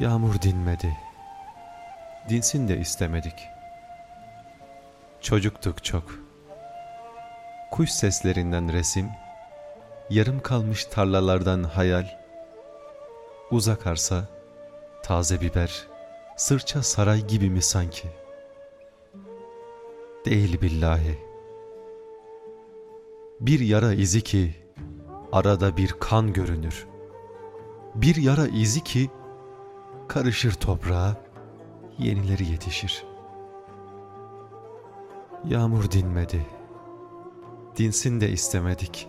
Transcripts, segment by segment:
Yağmur dinmedi. Dinsin de istemedik. Çocuktuk çok. Kuş seslerinden resim, yarım kalmış tarlalardan hayal, uzak arsa, taze biber, sırça saray gibi mi sanki? Değil billahi. Bir yara izi ki arada bir kan görünür. Bir yara izi ki karışır toprağa, yenileri yetişir. Yağmur dinmedi. Dinsin de istemedik.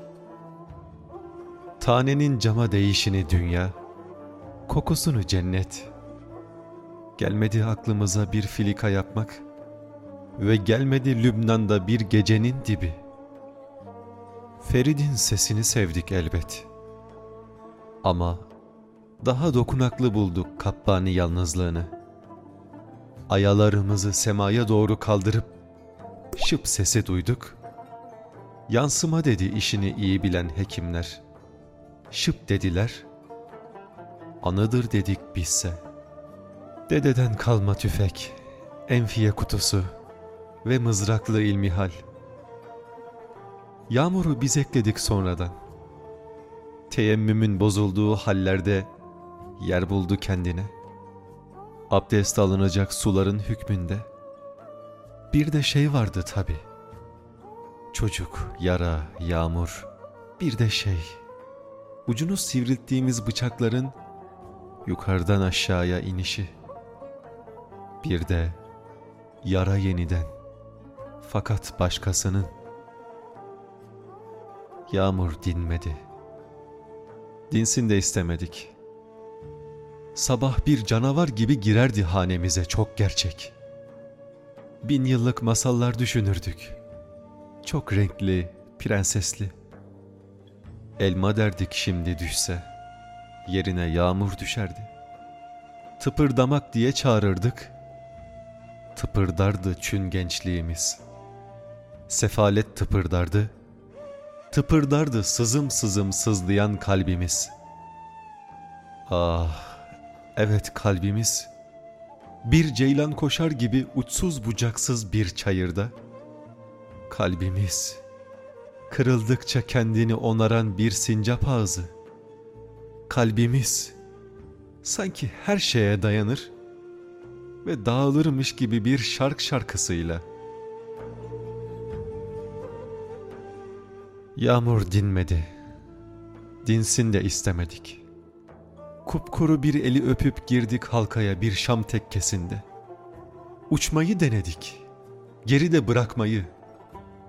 Tanenin cama değişini dünya, kokusunu cennet. Gelmedi aklımıza bir filika yapmak ve gelmedi Lübnan'da bir gecenin dibi. Ferid'in sesini sevdik elbet. Ama daha dokunaklı bulduk Kappani yalnızlığını. Ayalarımızı semaya doğru kaldırıp şıp sesi duyduk. Yansıma dedi işini iyi bilen hekimler. Şıp dediler. Anıdır dedik bizse. Dededen kalma tüfek, enfiye kutusu ve mızraklı ilmihal. Yağmuru biz ekledik sonradan. Teyemmümün bozulduğu hallerde yer buldu kendine. Abdest alınacak suların hükmünde. Bir de şey vardı tabi. Çocuk, yara, yağmur, bir de şey. Ucunu sivrilttiğimiz bıçakların yukarıdan aşağıya inişi. Bir de yara yeniden. Fakat başkasının. Yağmur dinmedi. Dinsin de istemedik. Sabah bir canavar gibi girerdi hanemize çok gerçek. Bin yıllık masallar düşünürdük. Çok renkli, prensesli. Elma derdik şimdi düşse. Yerine yağmur düşerdi. Tıpırdamak diye çağırırdık. Tıpırdardı çün gençliğimiz. Sefalet tıpırdardı. Tıpırdardı sızım sızım sızlayan kalbimiz. Ah, evet kalbimiz. Bir ceylan koşar gibi uçsuz bucaksız bir çayırda. Kalbimiz, kırıldıkça kendini onaran bir sincap ağzı. Kalbimiz, sanki her şeye dayanır ve dağılırmış gibi bir şark şarkısıyla. Yağmur dinmedi. Dinsin de istemedik. Kupkuru bir eli öpüp girdik halkaya bir şam tekkesinde. Uçmayı denedik. Geride bırakmayı,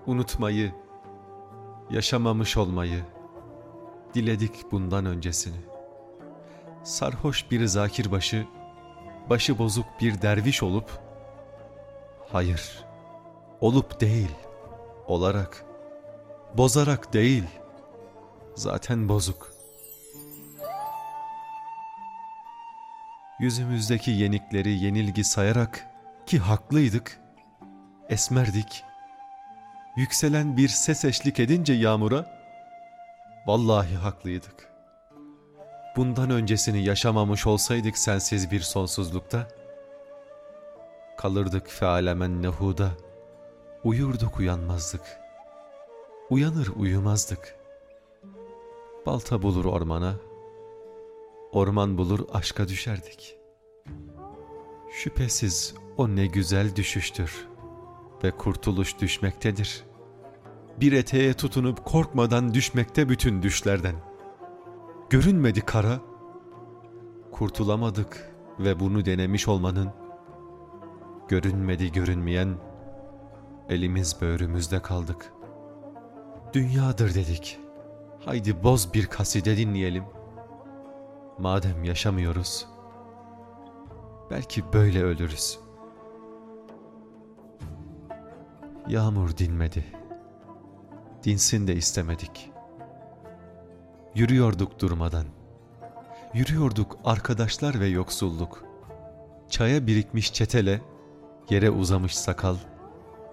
unutmayı, yaşamamış olmayı. Diledik bundan öncesini. Sarhoş bir zakirbaşı, başı bozuk bir derviş olup, hayır, olup değil, olarak, bozarak değil, zaten bozuk. Yüzümüzdeki yenikleri yenilgi sayarak ki haklıydık, esmerdik. Yükselen bir ses eşlik edince yağmura, vallahi haklıydık. Bundan öncesini yaşamamış olsaydık sensiz bir sonsuzlukta, kalırdık fealemen nehuda, uyurduk uyanmazdık, uyanır uyumazdık. Balta bulur ormana, orman bulur aşka düşerdik. Şüphesiz o ne güzel düşüştür ve kurtuluş düşmektedir. Bir eteğe tutunup korkmadan düşmekte bütün düşlerden. Görünmedi kara, kurtulamadık ve bunu denemiş olmanın, görünmedi görünmeyen, elimiz böğrümüzde kaldık. Dünyadır dedik, haydi boz bir kaside dinleyelim.'' Madem yaşamıyoruz, belki böyle ölürüz. Yağmur dinmedi. Dinsin de istemedik. Yürüyorduk durmadan. Yürüyorduk arkadaşlar ve yoksulluk. Çaya birikmiş çetele, yere uzamış sakal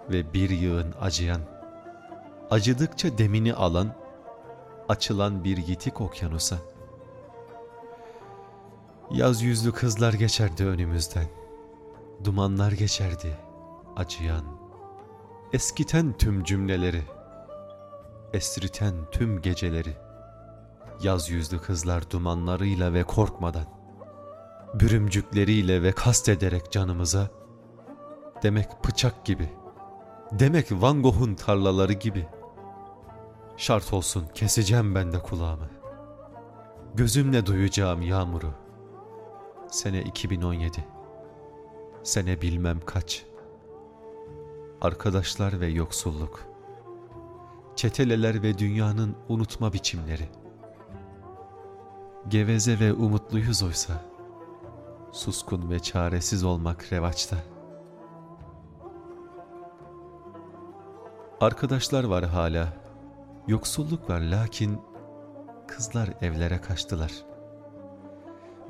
ve bir yığın acıyan. Acıdıkça demini alan, açılan bir yitik okyanusa.'' Yaz yüzlü kızlar geçerdi önümüzden. Dumanlar geçerdi, acıyan. Eskiten tüm cümleleri, esriten tüm geceleri. Yaz yüzlü kızlar dumanlarıyla ve korkmadan, bürümcükleriyle ve kastederek canımıza, demek bıçak gibi, demek Van Gogh'un tarlaları gibi. Şart olsun keseceğim ben de kulağımı. Gözümle duyacağım yağmuru. Sene 2017. Sene bilmem kaç. Arkadaşlar ve yoksulluk. Çeteleler ve dünyanın unutma biçimleri. Geveze ve umutluyuz oysa. Suskun ve çaresiz olmak revaçta. Arkadaşlar var hala. Yoksulluk var lakin kızlar evlere kaçtılar.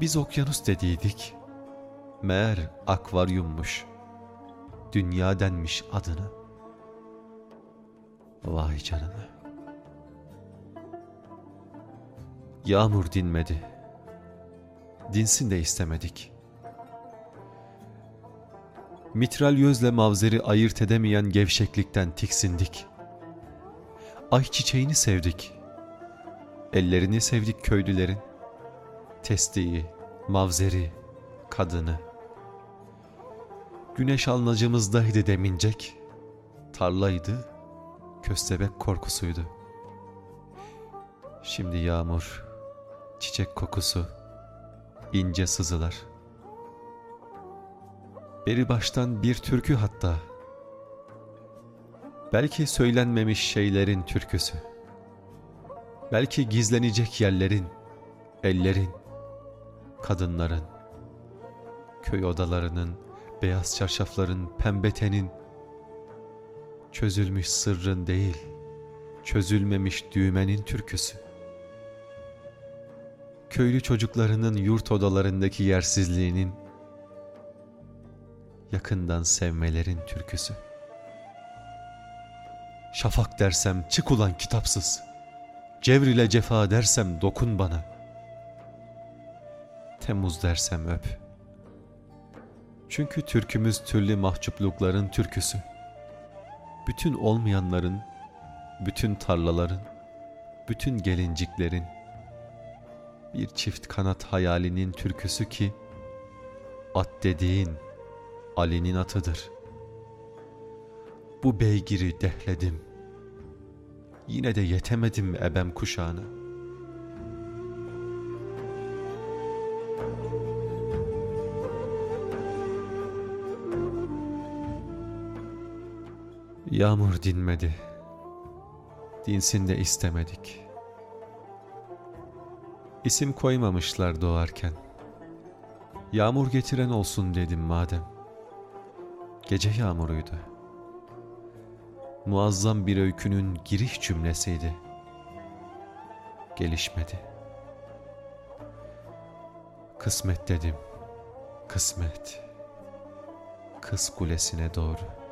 Biz okyanus dediydik. Meğer akvaryummuş. Dünya denmiş adını. Vay canına. Yağmur dinmedi. Dinsin de istemedik. Mitralyözle mavzeri ayırt edemeyen gevşeklikten tiksindik. Ay çiçeğini sevdik. Ellerini sevdik köylülerin. Testiyi, mavzeri, kadını. Güneş alnacımızdaydı demincek. Tarlaydı, köstebek korkusuydu. Şimdi yağmur, çiçek kokusu, ince sızılar. Beri baştan bir türkü hatta. Belki söylenmemiş şeylerin türküsü. Belki gizlenecek yerlerin, ellerin, kadınların, köy odalarının, beyaz çarşafların, pembe tenin, çözülmüş sırrın değil, çözülmemiş düğmenin türküsü. Köylü çocuklarının yurt odalarındaki yersizliğinin, yakından sevmelerin türküsü. Şafak dersem çık ulan kitapsız, cevr ile cefa dersem dokun bana.'' Temmuz dersem öp. Çünkü türkümüz türlü mahcuplukların türküsü. Bütün olmayanların, bütün tarlaların, bütün gelinciklerin, bir çift kanat hayalinin türküsü ki, at dediğin Ali'nin atıdır. Bu beygiri dehledim. Yine de yetemedim ebem kuşağına.'' Yağmur dinmedi. Dinsin de istemedik. İsim koymamışlar doğarken. Yağmur getiren olsun dedim madem. Gece yağmuruydu. Muazzam bir öykünün giriş cümlesiydi. Gelişmedi. Kısmet dedim. Kısmet. Kız kulesine doğru.